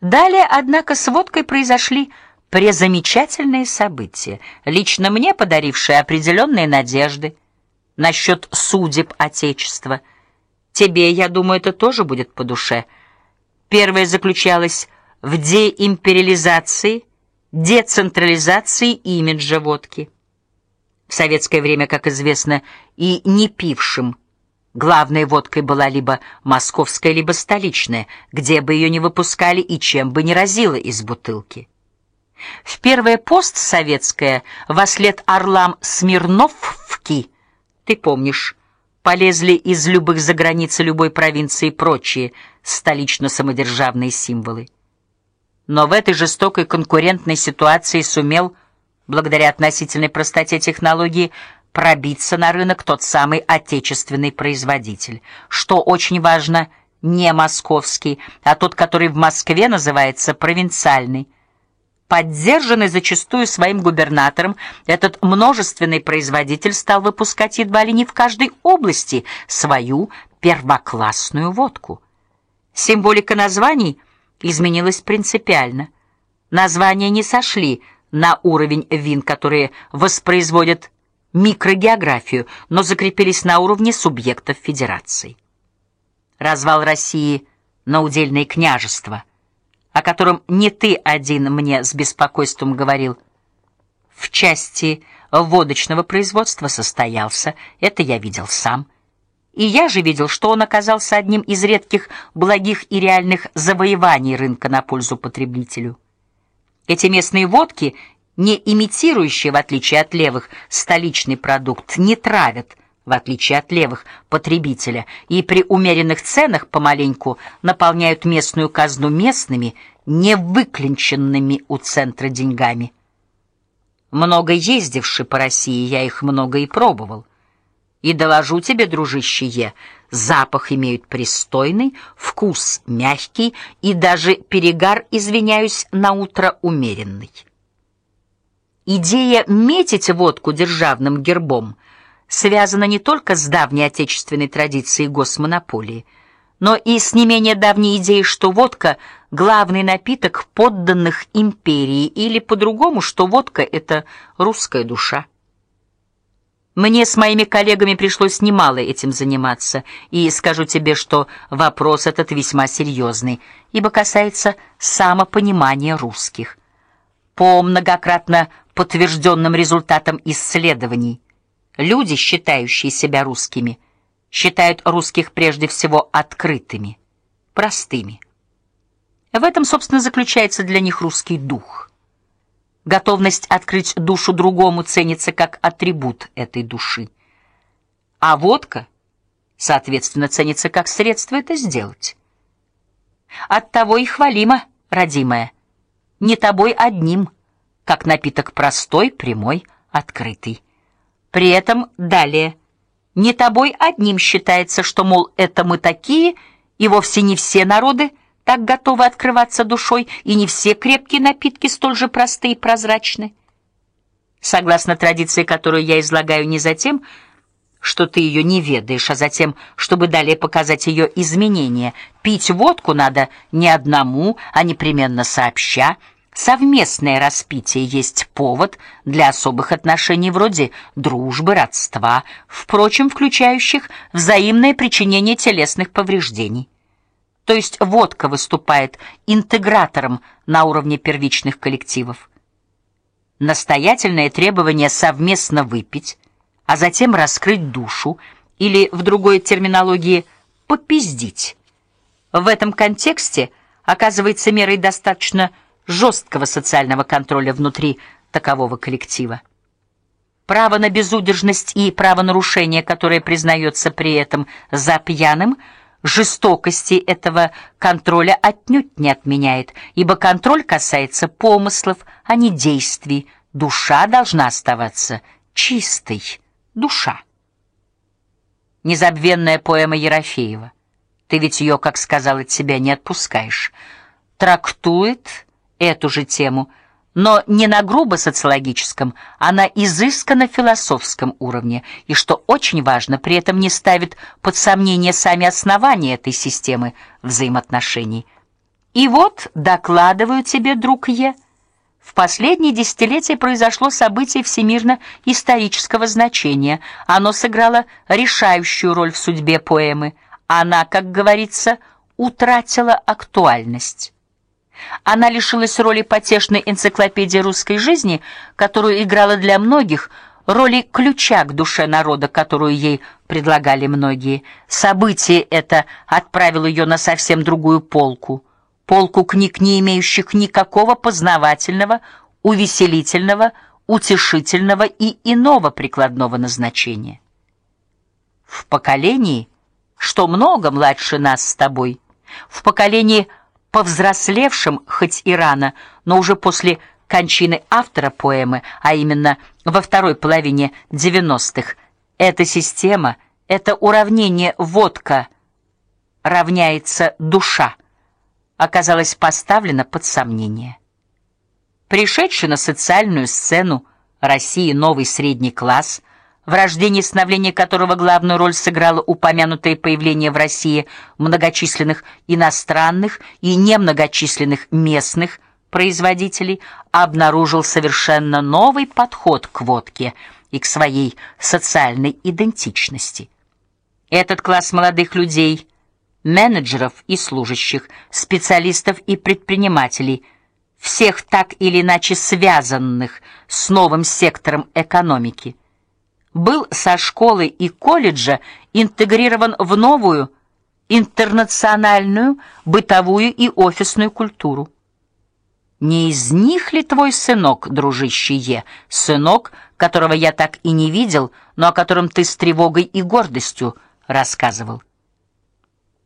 Далее, однако, с водкой произошли презамечательные события, лично мне подарившие определенные надежды насчет судеб отечества. Тебе, я думаю, это тоже будет по душе. Первое заключалось в деимпериализации, децентрализации имиджа водки. В советское время, как известно, и не пившим главной водкой была либо московская, либо столичная, где бы ее не выпускали и чем бы ни разило из бутылки. В первое постсоветское вослед орлам Смирновки, ты помнишь, полезли из любых заграниц любой провинции прочие столично-самодержавные символы. Но в этой жестокой конкурентной ситуации сумел, благодаря относительной простоте технологии, пробиться на рынок тот самый отечественный производитель, что очень важно, не московский, а тот, который в Москве называется провинциальный. Поддержанный зачастую своим губернатором, этот множественный производитель стал выпускать едва ли не в каждой области свою первоклассную водку. Символика названий изменилась принципиально. Названия не сошли на уровень вин, которые воспроизводят микрогеографию, но закрепились на уровне субъектов федерации. Развал России на удельные княжества, о котором не ты один мне с беспокойством говорил, в части водочного производства состоялся, это я видел сам. И я же видел, что он оказался одним из редких благих и реальных завоеваний рынка на пользу потребителю. Эти местные водки не имитирующие, в отличие от левых, столичный продукт, не травят, в отличие от левых, потребителя, и при умеренных ценах помаленьку наполняют местную казну местными, не выклинченными у центра деньгами. Много ездивши по России, я их много и пробовал. И доложу тебе, дружище Е, запах имеют пристойный, вкус мягкий и даже перегар, извиняюсь, на утро умеренный. Идея метить водку державным гербом связана не только с давней отечественной традицией госмонополии, но и с не менее давней идеей, что водка главный напиток подданных империи или по-другому, что водка это русская душа. Мне с моими коллегами пришлось немало этим заниматься, и скажу тебе, что вопрос этот весьма серьезный, ибо касается самопонимания русских. По многократно подтвержденным результатам исследований. Люди, считающие себя русскими, считают русских прежде всего открытыми, простыми. В этом, собственно, заключается для них русский дух. Готовность открыть душу другому ценится как атрибут этой души. А водка, соответственно, ценится как средство это сделать. Оттого и хвалима, родимая, не тобой одним – как напиток простой, прямой, открытый. При этом далее не тобой одним считается, что мол это мы такие, и вовсе не все народы так готовы открываться душой, и не все крепкие напитки столь же простые и прозрачны. Согласно традиции, которую я излагаю не за тем, что ты ее не ведаешь, а затем, чтобы далее показать ее изменения. Пить водку надо не одному, а непременно сообща. Совместное распитие есть повод для особых отношений вроде дружбы, родства, впрочем, включающих взаимное причинение телесных повреждений. То есть водка выступает интегратором на уровне первичных коллективов. Настоятельное требование совместно выпить, а затем раскрыть душу или в другой терминологии попиздить. В этом контексте оказывается мерой достаточно жесткого социального контроля внутри такового коллектива. Право на безудержность и правонарушение, которое признается при этом за пьяным, жестокости этого контроля отнюдь не отменяет, ибо контроль касается помыслов, а не действий. Душа должна оставаться чистой. Душа. Незабвенная поэма Ерофеева. Ты ведь ее, как сказал от себя, не отпускаешь. Трактует эту же тему, но не на грубо социологическом, а на изысканно философском уровне, и что очень важно, при этом не ставит под сомнение сами основания этой системы взаимоотношений. И вот, докладываю тебе, друг Е, в последние десятилетия произошло событие всемирно-исторического значения. Оно сыграло решающую роль в судьбе поэмы. Она, как говорится, утратила актуальность. Она лишилась роли потешной энциклопедии русской жизни, которую играла для многих, роли ключа к душе народа, которую ей предлагали многие. Событие это отправило ее на совсем другую полку, полку книг, не имеющих никакого познавательного, увеселительного, утешительного и иного прикладного назначения. В поколении, что много младше нас с тобой, в поколении повзрослевшем хоть и рано, но уже после кончины автора поэмы, а именно во второй половине 90-х, эта система, это уравнение водка равняется душа оказалась поставлена под сомнение. Пришедший на социальную сцену России новый средний класс – в рождении и становлении которого главную роль сыграло упомянутое появление в России многочисленных иностранных и немногочисленных местных производителей, обнаружил совершенно новый подход к водке и к своей социальной идентичности. Этот класс молодых людей, менеджеров и служащих, специалистов и предпринимателей, всех так или иначе связанных с новым сектором экономики, был со школы и колледжа интегрирован в новую интернациональную бытовую и офисную культуру. Не из них ли твой сынок, дружище Е, сынок, которого я так и не видел, но о котором ты с тревогой и гордостью рассказывал?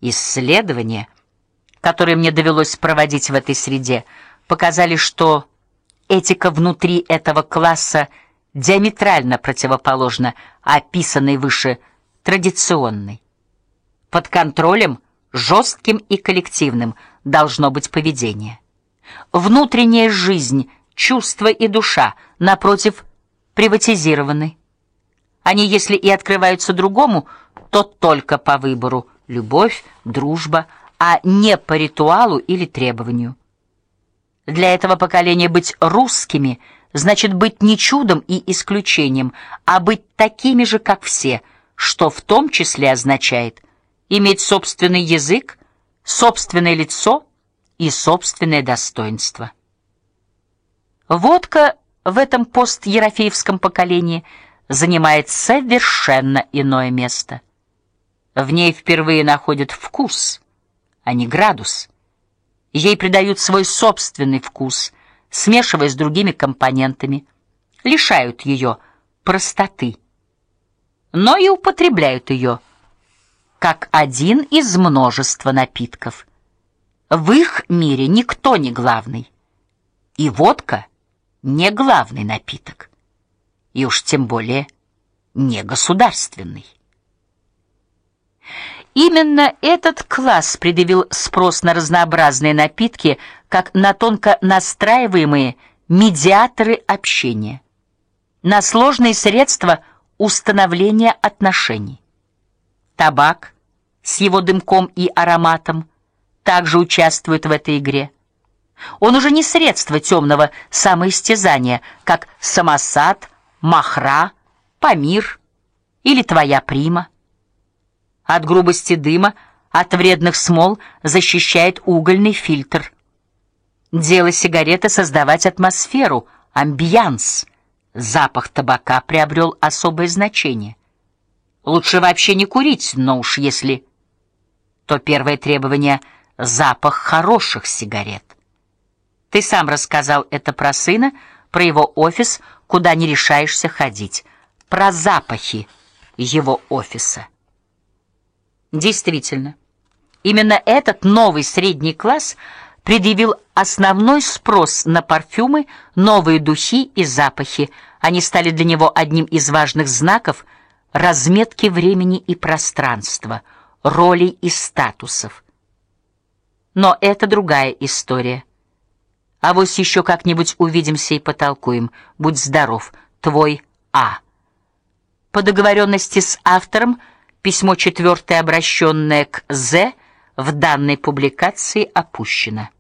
Исследования, которые мне довелось проводить в этой среде, показали, что этика внутри этого класса – диаметрально противоположно описанной выше традиционной. Под контролем жестким и коллективным должно быть поведение. Внутренняя жизнь, чувства и душа напротив приватизированы. Они, если и открываются другому, то только по выбору: любовь, дружба, а не по ритуалу или требованию. Для этого поколения быть русскими значит быть не чудом и исключением, а быть такими же, как все, что в том числе означает иметь собственный язык, собственное лицо и собственное достоинство. Водка в этом пост-ерофеевском поколении занимает совершенно иное место. В ней впервые находят вкус, а не градус. Ей придают свой собственный вкус – смешивая с другими компонентами, лишают ее простоты, но и употребляют ее как один из множества напитков. В их мире никто не главный, и водка не главный напиток, и уж тем более не государственный. Именно этот класс предъявил спрос на разнообразные напитки, как на тонко настраиваемые медиаторы общения, на сложные средства установления отношений. Табак с его дымком и ароматом также участвует в этой игре. Он уже не средство темного самоистязания, как самосад, махра, памир или твоя прима. От грубости дыма, от вредных смол защищает угольный фильтр. Дело сигареты создавать атмосферу, амбианс. Запах табака приобрел особое значение. Лучше вообще не курить, но уж если то первое требование запах хороших сигарет. Ты сам рассказал это про сына, про его офис, куда не решаешься ходить, про запахи его офиса. Действительно, именно этот новый средний класс предъявил основной спрос на парфюмы, новые духи и запахи. Они стали для него одним из важных знаков разметки времени и пространства, ролей и статусов. Но это другая история. А вот еще как-нибудь увидимся и потолкуем. Будь здоров, твой А. По договоренности с автором Письмо четвертое, обращенное к З, в данной публикации опущено.